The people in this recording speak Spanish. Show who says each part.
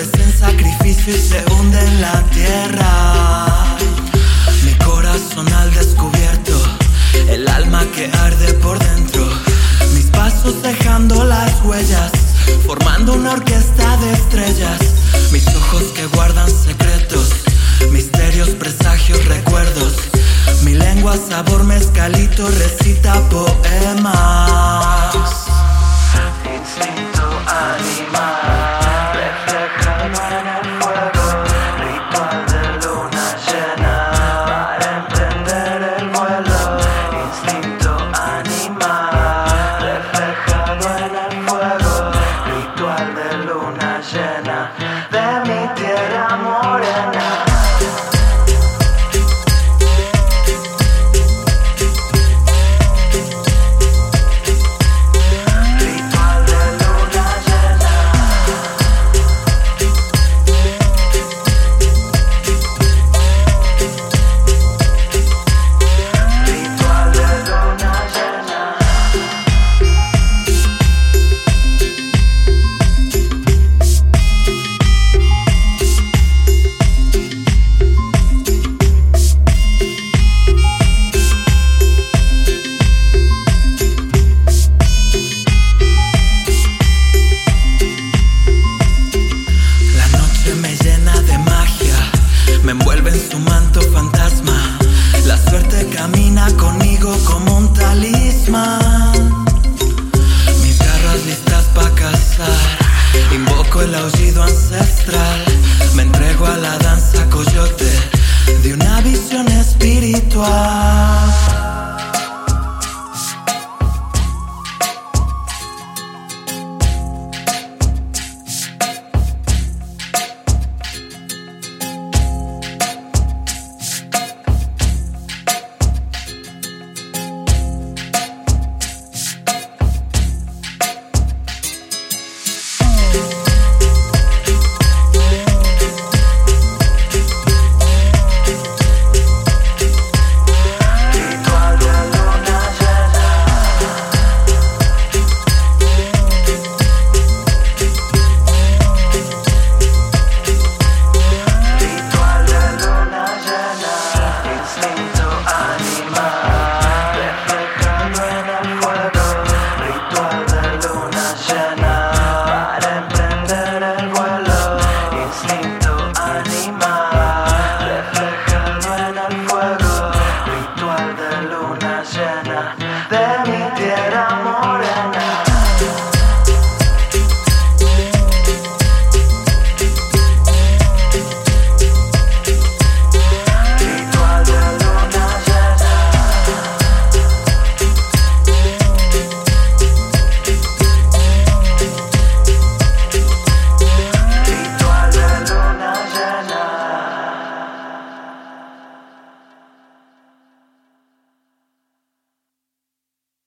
Speaker 1: hombre sin sacrificio y se hunde en la tierra. Mi corazón al descubierto, el alma que arde por dentro. Mis pasos dejando las huellas, formando una orquesta de estrellas. Mis ojos que guardan secretos, misterios, presagios, recuerdos. Mi lengua, sabor, mezcalito, reflejado en Me llena de magia, me envuelve en su manto